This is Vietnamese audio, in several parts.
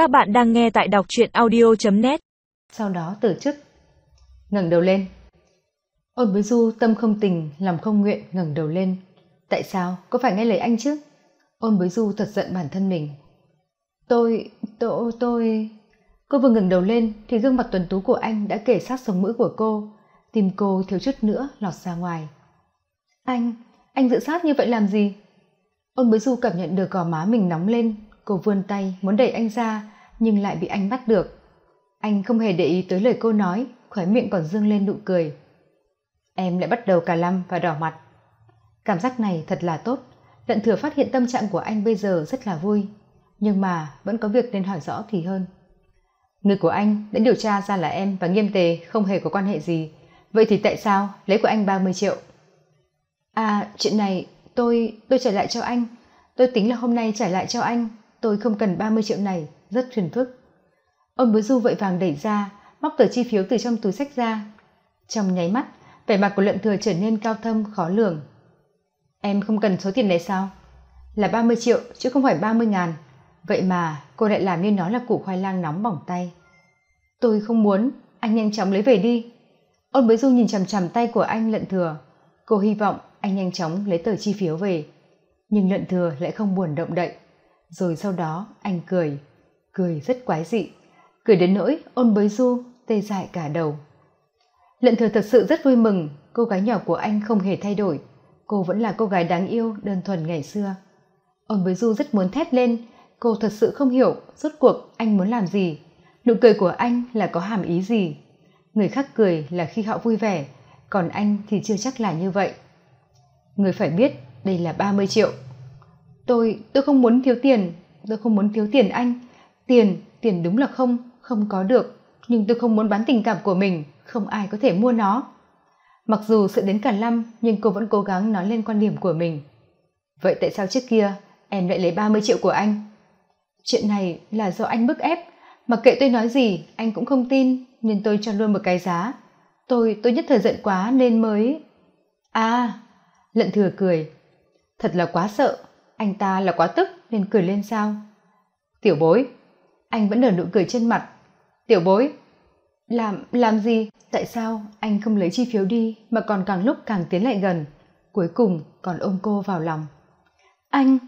Các bạn đang nghe tại đọc truyện audio.net Sau đó từ chức. ngẩng đầu lên. Ôn bối du tâm không tình, lòng không nguyện ngẩng đầu lên. Tại sao? Có phải nghe lời anh chứ? Ôn bối du thật giận bản thân mình. Tôi, tôi, tôi... Cô vừa ngẩng đầu lên thì gương mặt tuần tú của anh đã kể sát sống mũi của cô. Tim cô thiếu chút nữa lọt ra ngoài. Anh, anh dự sát như vậy làm gì? Ôn bối du cảm nhận được gò má mình nóng lên. Cô vươn tay muốn đẩy anh ra nhưng lại bị anh bắt được. Anh không hề để ý tới lời cô nói, khóe miệng còn dương lên nụ cười. Em lại bắt đầu cả lăm và đỏ mặt. Cảm giác này thật là tốt. Lận thừa phát hiện tâm trạng của anh bây giờ rất là vui. Nhưng mà vẫn có việc nên hỏi rõ thì hơn. Người của anh đã điều tra ra là em và nghiêm tề không hề có quan hệ gì. Vậy thì tại sao lấy của anh ba mươi triệu? À, chuyện này tôi tôi trả lại cho anh. Tôi tính là hôm nay trả lại cho anh. Tôi không cần ba mươi triệu này, rất phiền phức. ông bối du vội vàng đẩy ra, móc tờ chi phiếu từ trong túi sách ra. Trong nháy mắt, vẻ mặt của lợn thừa trở nên cao thâm khó lường. Em không cần số tiền này sao? Là ba mươi triệu chứ không phải ba mươi ngàn. Vậy mà cô lại làm như nó là củ khoai lang nóng bỏng tay. Tôi không muốn, anh nhanh chóng lấy về đi. Ôn bới du nhìn chằm chằm tay của anh lận thừa. Cô hy vọng anh nhanh chóng lấy tờ chi phiếu về. Nhưng lận thừa lại không buồn động đậy. Rồi sau đó anh cười, cười rất quái dị. Cười đến nỗi ôn bới du tê dại cả đầu. Lận thừa thật sự rất vui mừng, cô gái nhỏ của anh không hề thay đổi. Cô vẫn là cô gái đáng yêu, đơn thuần ngày xưa. Ôn bới du rất muốn thét lên, cô thật sự không hiểu rốt cuộc anh muốn làm gì. Nụ cười của anh là có hàm ý gì. Người khác cười là khi họ vui vẻ, còn anh thì chưa chắc là như vậy. Người phải biết đây là ba mươi triệu. Tôi, tôi không muốn thiếu tiền, tôi không muốn thiếu tiền anh. Tiền, tiền đúng là không, không có được. Nhưng tôi không muốn bán tình cảm của mình, không ai có thể mua nó. Mặc dù sợ đến cả năm, nhưng cô vẫn cố gắng nói lên quan điểm của mình. Vậy tại sao trước kia em lại lấy ba mươi triệu của anh? Chuyện này là do anh bức ép, mặc kệ tôi nói gì, anh cũng không tin, nên tôi cho luôn một cái giá. Tôi, tôi nhất thời giận quá nên mới... À, lận thừa cười. Thật là quá sợ, anh ta là quá tức nên cười lên sao? Tiểu bối, anh vẫn nở nụ cười trên mặt. Tiểu bối, làm, làm gì? Tại sao anh không lấy chi phiếu đi mà còn càng lúc càng tiến lại gần, cuối cùng còn ôm cô vào lòng. Anh!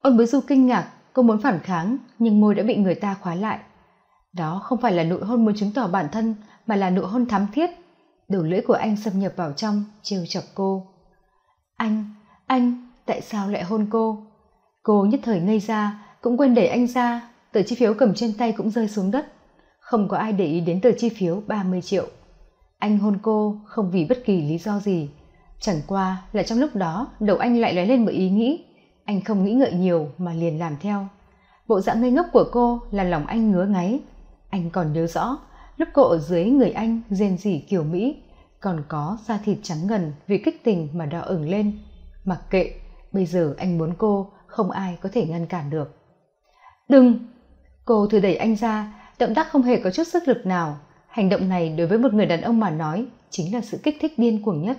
Ôn bối du kinh ngạc, cô muốn phản kháng nhưng môi đã bị người ta khóa lại. Đó không phải là nụ hôn muốn chứng tỏ bản thân mà là nụ hôn thắm thiết. Đầu lưỡi của anh xâm nhập vào trong, trêu chọc cô. Anh, anh, tại sao lại hôn cô? Cô nhất thời ngây ra, cũng quên đẩy anh ra, tờ chi phiếu cầm trên tay cũng rơi xuống đất. Không có ai để ý đến tờ chi phiếu ba mươi triệu. Anh hôn cô không vì bất kỳ lý do gì. Chẳng qua là trong lúc đó đầu anh lại lóe lên một ý nghĩ. Anh không nghĩ ngợi nhiều mà liền làm theo. Bộ dạng ngây ngốc của cô là lòng anh ngứa ngáy. Anh còn nhớ rõ, lúc cô ở dưới người anh rên rỉ kiểu Mỹ, còn có da thịt trắng ngần vì kích tình mà đỏ ửng lên. Mặc kệ, bây giờ anh muốn cô, không ai có thể ngăn cản được. Đừng! Cô thử đẩy anh ra, động tác không hề có chút sức lực nào. Hành động này đối với một người đàn ông mà nói chính là sự kích thích điên cuồng nhất.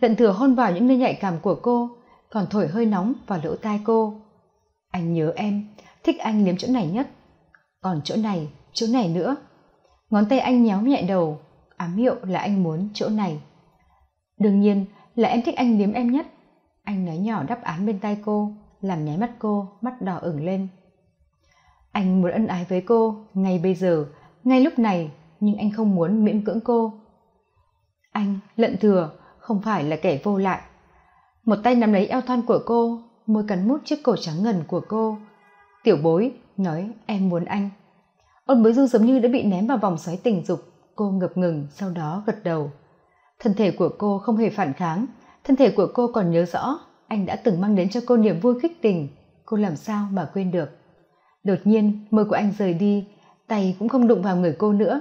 Lận thừa hôn vào những nơi nhạy cảm của cô, còn thổi hơi nóng vào lỗ tai cô. Anh nhớ em, thích anh liếm chỗ này nhất. Còn chỗ này, chỗ này nữa. Ngón tay anh nhéo nhẹ đầu, ám hiệu là anh muốn chỗ này. Đương nhiên là em thích anh liếm em nhất. Anh nói nhỏ đáp án bên tay cô, làm nháy mắt cô, mắt đỏ ửng lên. Anh muốn ân ái với cô, ngay bây giờ, ngay lúc này, nhưng anh không muốn miễn cưỡng cô. Anh, lận thừa, không phải là kẻ vô lại. Một tay nắm lấy eo thon của cô, môi cắn mút chiếc cổ trắng ngần của cô. Tiểu bối, nói em muốn anh. Ôn bối du giống như đã bị ném vào vòng xoáy tình dục, cô ngập ngừng, sau đó gật đầu. Thân thể của cô không hề phản kháng, thân thể của cô còn nhớ rõ anh đã từng mang đến cho cô niềm vui khích tình, cô làm sao mà quên được. Đột nhiên, môi của anh rời đi, tay cũng không đụng vào người cô nữa.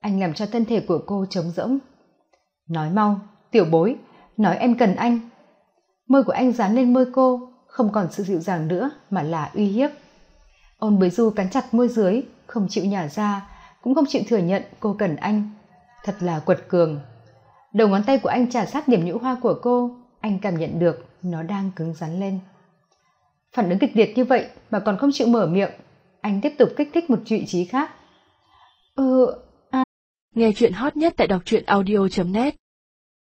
Anh làm cho thân thể của cô trống rỗng. Nói mau, tiểu bối, nói em cần anh. Môi của anh dán lên môi cô, không còn sự dịu dàng nữa mà là uy hiếp. Ôn bới du cắn chặt môi dưới, không chịu nhả ra, cũng không chịu thừa nhận cô cần anh. Thật là quật cường. Đầu ngón tay của anh trả sát điểm nhũ hoa của cô, anh cảm nhận được nó đang cứng rắn lên phản ứng kịch liệt như vậy mà còn không chịu mở miệng. Anh tiếp tục kích thích một vị trí khác. Ừ Nghe chuyện hot nhất tại đọc truyện audio.net